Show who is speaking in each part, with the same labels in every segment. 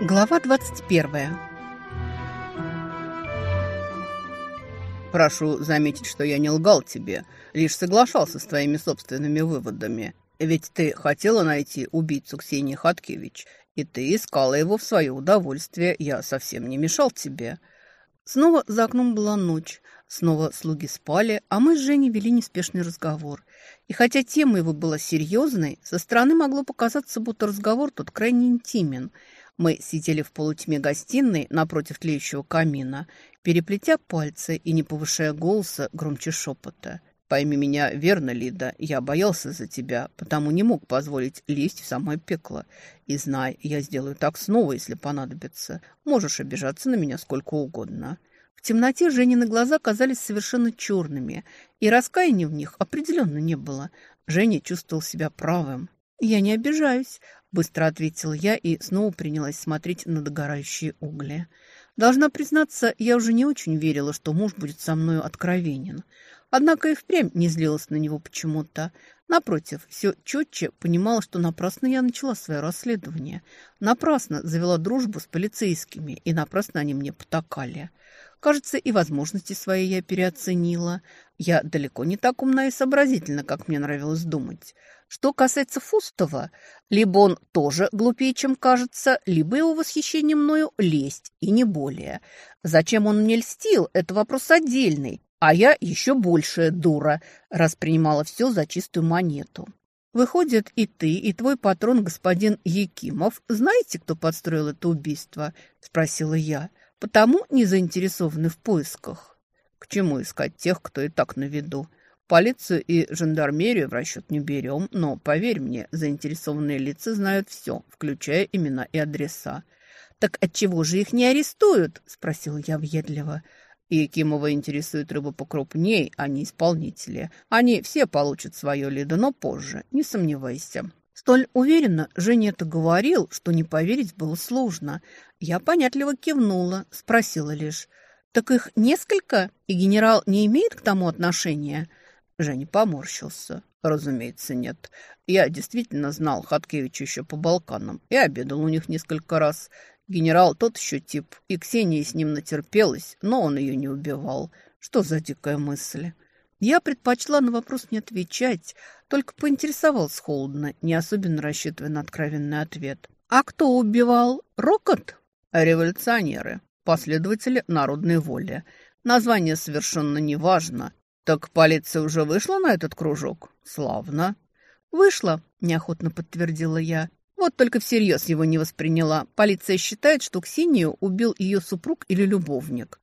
Speaker 1: Глава 21
Speaker 2: «Прошу заметить, что я не лгал тебе, лишь соглашался с твоими собственными выводами. Ведь ты хотела найти убийцу Ксении Хаткевич, и ты искала его в свое удовольствие. Я совсем не мешал тебе».
Speaker 1: Снова за окном была ночь, снова слуги спали, а мы с Женей вели неспешный разговор. И хотя тема его была серьезной, со стороны могло показаться, будто разговор тут крайне интимен. Мы сидели в полутьме гостиной напротив тлеющего камина, переплетя пальцы и не повышая голоса громче шепота. «Пойми меня верно, Лида, я боялся за тебя, потому не мог позволить лезть в самое пекло. И знай, я сделаю так снова, если понадобится. Можешь обижаться на меня сколько угодно». В темноте Женины глаза казались совершенно черными, и раскаяния в них определенно не было. Женя чувствовал себя правым. «Я не обижаюсь», — быстро ответила я и снова принялась смотреть на догорающие угли. Должна признаться, я уже не очень верила, что муж будет со мною откровенен. Однако и впрямь не злилась на него почему-то. Напротив, все четче понимала, что напрасно я начала свое расследование. Напрасно завела дружбу с полицейскими, и напрасно они мне потакали. Кажется, и возможности свои я переоценила. Я далеко не так умна и сообразительна, как мне нравилось думать. Что касается Фустова, либо он тоже глупее, чем кажется, либо его восхищение мною лесть, и не более. Зачем он мне льстил, это вопрос отдельный, а я еще большая дура, распринимала все за чистую монету. Выходит, и ты, и твой патрон, господин Якимов, знаете, кто подстроил это убийство? Спросила я потому не заинтересованы в поисках. К чему искать тех, кто и так на виду? Полицию и жандармерию в расчет не берем, но, поверь мне, заинтересованные лица знают все, включая имена и адреса. «Так отчего же их не арестуют?» – спросил я въедливо. И Кимова интересует рыбу покрупней, а не исполнители. Они все получат свое лидо, но позже, не сомневайся. Столь уверенно Женя это говорил, что не поверить было сложно. Я понятливо кивнула, спросила лишь. «Так их несколько, и генерал не имеет к тому отношения?» Женя поморщился. «Разумеется, нет. Я действительно знал Хаткевича еще по Балканам и обедал у них несколько раз. Генерал тот еще тип, и Ксения с ним натерпелась, но он ее не убивал. Что за дикая мысль?» Я предпочла на вопрос не отвечать, только поинтересовался холодно, не особенно рассчитывая на откровенный ответ. «А кто убивал? Рокот?» «Революционеры, последователи народной воли. Название совершенно не важно. Так полиция уже вышла на этот кружок? Славно». «Вышла», – неохотно подтвердила я. Вот только всерьез его не восприняла. Полиция считает, что Ксению убил ее супруг или любовник.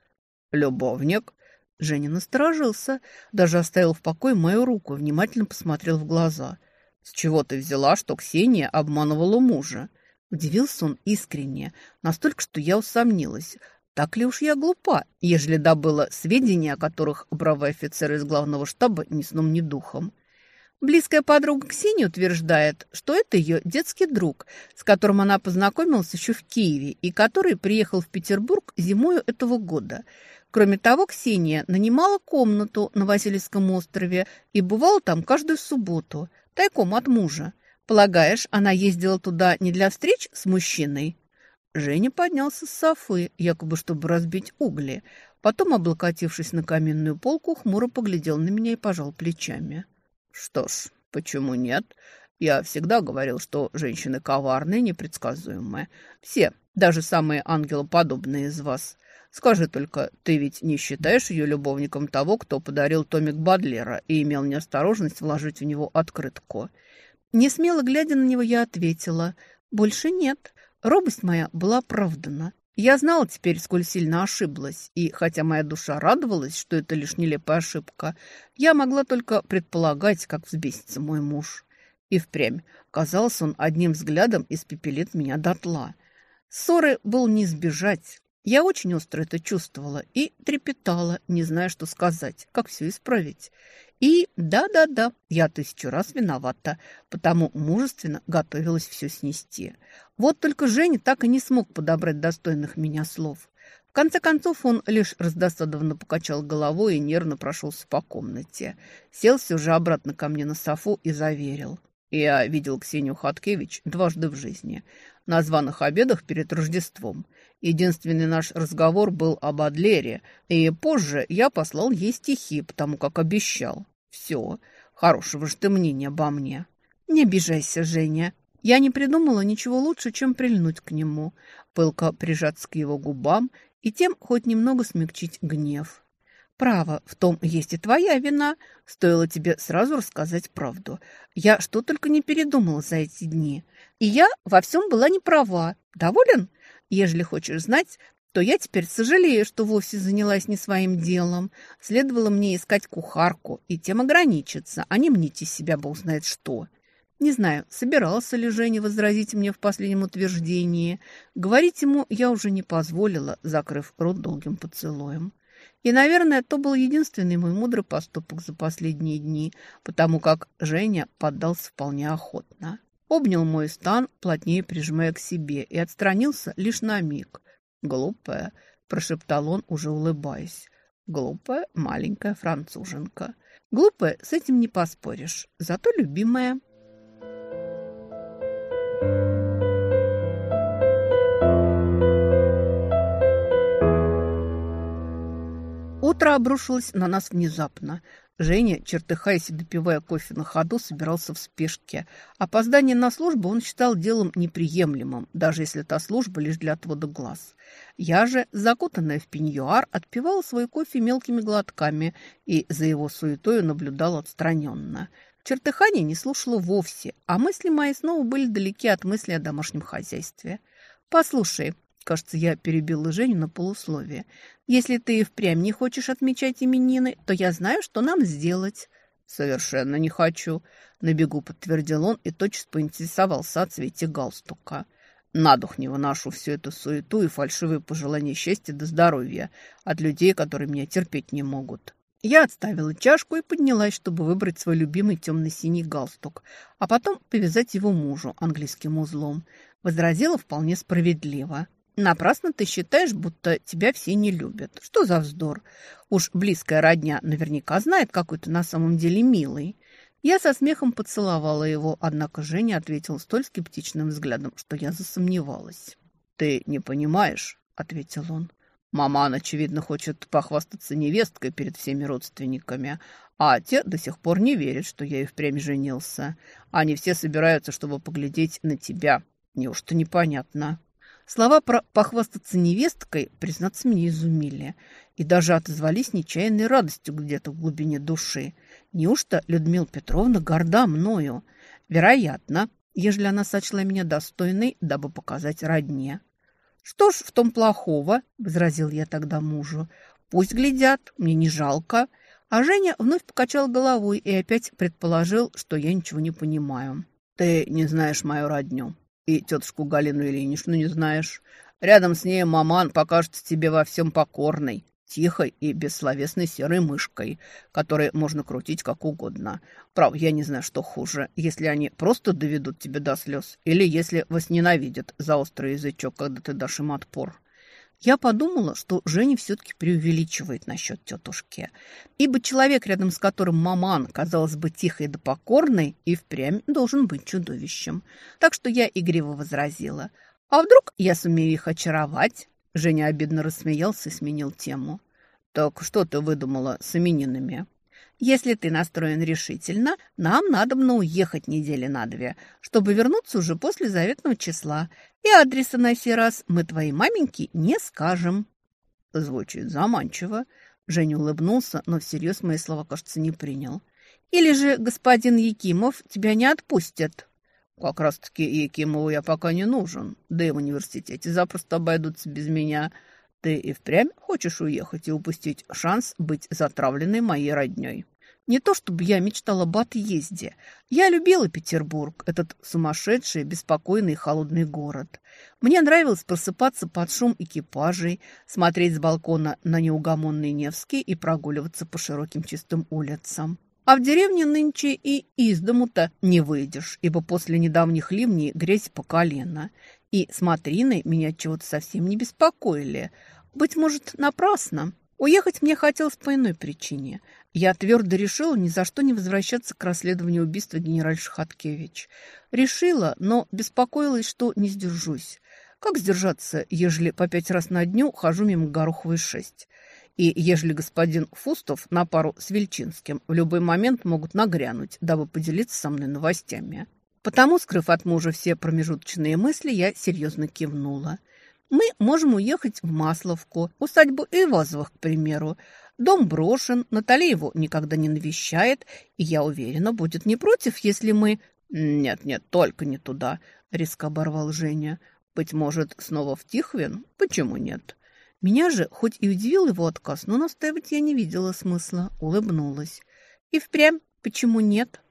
Speaker 1: «Любовник?» Женя насторожился, даже оставил в покое мою руку внимательно посмотрел в глаза. «С чего ты взяла, что Ксения обманывала мужа?» Удивился он искренне, настолько, что я усомнилась. Так ли уж я глупа, ежели добыла сведения, о которых бравый офицер из главного штаба ни сном, ни духом? Близкая подруга Ксения утверждает, что это ее детский друг, с которым она познакомилась еще в Киеве и который приехал в Петербург зимою этого года – Кроме того, Ксения нанимала комнату на Васильевском острове и бывала там каждую субботу, тайком от мужа. Полагаешь, она ездила туда не для встреч с мужчиной? Женя поднялся с софы, якобы чтобы разбить угли. Потом, облокотившись на каменную полку, хмуро поглядел на меня и пожал плечами. «Что ж, почему нет? Я всегда говорил, что женщины коварные, непредсказуемые. Все, даже самые ангелоподобные из вас. Скажи только, ты ведь не считаешь ее любовником того, кто подарил томик Бадлера и имел неосторожность вложить в него открытку?» Не смело глядя на него, я ответила, «Больше нет. Робость моя была оправдана. Я знала теперь, сколь сильно ошиблась, и хотя моя душа радовалась, что это лишь нелепая ошибка, я могла только предполагать, как взбесится мой муж. И впрямь, казалось, он одним взглядом испепелит меня дотла. Ссоры был не избежать, я очень остро это чувствовала и трепетала, не зная, что сказать, как все исправить. И да-да-да, я тысячу раз виновата, потому мужественно готовилась все снести. Вот только Женя так и не смог подобрать достойных меня слов. В конце концов он лишь раздосадованно покачал головой и нервно прошелся по комнате. Сел все же обратно ко мне на софу и заверил.
Speaker 2: Я видел Ксению Хаткевич дважды в жизни. На званых обедах перед Рождеством. Единственный наш разговор был об Адлере, и позже я послал ей стихи, потому как обещал. Все, хорошего же ты мнения обо мне.
Speaker 1: Не обижайся, Женя. Я не придумала ничего лучше, чем прильнуть к нему, пылко прижаться к его губам и тем хоть немного смягчить гнев. Право, в том есть и твоя вина. Стоило тебе сразу рассказать правду. Я что только не передумала за эти дни. И я во всем была не права. Доволен? Ежели хочешь знать, то я теперь сожалею, что вовсе занялась не своим делом. Следовало мне искать кухарку и тем ограничиться, а не мнить из себя бог знает что. Не знаю, собирался ли Женя возразить мне в последнем утверждении. Говорить ему я уже не позволила, закрыв рот долгим поцелуем. И, наверное, то был единственный мой мудрый поступок за последние дни, потому как Женя поддался вполне охотно. Обнял мой стан, плотнее прижимая к себе, и отстранился лишь на миг. «Глупая», – прошептал он, уже улыбаясь. «Глупая маленькая француженка. Глупая, с этим не поспоришь, зато любимая». Утро обрушилось на нас внезапно. Женя, чертыхаясь и допивая кофе на ходу, собирался в спешке. Опоздание на службу он считал делом неприемлемым, даже если та служба лишь для отвода глаз. Я же, закутанная в пеньюар, отпивала свой кофе мелкими глотками и за его суетою наблюдала отстраненно. Чертыхание не слушала вовсе, а мысли мои снова были далеки от мысли о домашнем хозяйстве. «Послушай», Кажется, я перебила Женю на полусловие. «Если ты и впрямь не хочешь отмечать именины, то я знаю, что нам сделать». «Совершенно не хочу», — на бегу подтвердил он и тотчас поинтересовался о цвете галстука. «На дух не выношу всю эту суету и фальшивые пожелания счастья до здоровья от людей, которые меня терпеть не могут». Я отставила чашку и поднялась, чтобы выбрать свой любимый темно-синий галстук, а потом повязать его мужу английским узлом. Возразила вполне справедливо. Напрасно ты считаешь, будто тебя все не любят. Что за вздор? Уж близкая родня наверняка знает, какой ты на самом деле милый. Я со смехом поцеловала его, однако Женя ответил столь скептичным взглядом, что я засомневалась. «Ты не понимаешь», — ответил он. «Маман, очевидно, хочет похвастаться невесткой перед всеми родственниками, а те до сих пор не верят, что я и впрямь женился. Они все собираются, чтобы поглядеть на тебя. Неужто непонятно?» Слова про «похвастаться невесткой», признаться, меня изумили и даже отозвались нечаянной радостью где-то в глубине души. Неужто Людмила Петровна горда мною? Вероятно, ежели она сочла меня достойной, дабы показать родне. «Что ж в том плохого?» – возразил я тогда мужу. «Пусть глядят, мне не жалко». А Женя вновь покачал головой и опять предположил, что я ничего не понимаю. «Ты не знаешь мою родню», и тетушку Галину Ильиничну не знаешь. Рядом с ней маман покажется тебе во всем покорной, тихой и бессловесной серой мышкой, которой можно крутить как угодно. Прав, я не знаю, что хуже, если они просто доведут тебя до слез, или если вас ненавидят за острый язычок, когда ты дашь им отпор. Я подумала, что Женя все-таки преувеличивает насчет тетушки, ибо человек, рядом с которым маман, казалось бы, тихой да покорной, и впрямь должен быть чудовищем. Так что я игриво возразила. «А вдруг я сумею их очаровать?» Женя обидно рассмеялся и сменил тему. «Так что ты выдумала с именинами?» Если ты настроен решительно, нам надо бы уехать недели на две, чтобы вернуться уже после заветного числа. И адреса на сей раз мы твоей маменьке не скажем». Звучит заманчиво. Женя улыбнулся, но всерьез мои слова, кажется, не принял. «Или же господин Якимов тебя не отпустят?» «Как раз-таки Якимову я пока не нужен. Да и в университете запросто обойдутся без меня. Ты и впрямь хочешь уехать и упустить шанс быть затравленной моей родней. Не то чтобы я мечтала об отъезде. Я любила Петербург, этот сумасшедший, беспокойный холодный город. Мне нравилось просыпаться под шум экипажей, смотреть с балкона на неугомонный Невский и прогуливаться по широким чистым улицам. А в деревне нынче и из дому-то не выйдешь, ибо после недавних ливней грязь по колено. И смотрины меня чего-то совсем не беспокоили – быть может, напрасно. Уехать мне хотелось по иной причине. Я твердо решила ни за что не возвращаться к расследованию убийства генеральши Хаткевич. Решила, но беспокоилась, что не сдержусь. Как сдержаться, ежели по пять раз на дню хожу мимо Гороховой шесть? И ежели господин Фустов на пару с Вельчинским в любой момент могут нагрянуть, дабы поделиться со мной новостями. Потому, скрыв от мужа все промежуточные мысли, я серьезно кивнула. Мы можем уехать в Масловку, усадьбу Ивазовых, к примеру. Дом брошен, Наталья его никогда не навещает, и, я уверена, будет не против, если мы...
Speaker 2: «Нет-нет, только не туда», — резко оборвал Женя. «Быть может, снова в Тихвин? Почему нет?»
Speaker 1: Меня же, хоть и удивил его отказ, но настаивать я не видела смысла, улыбнулась. «И впрямь, почему нет?»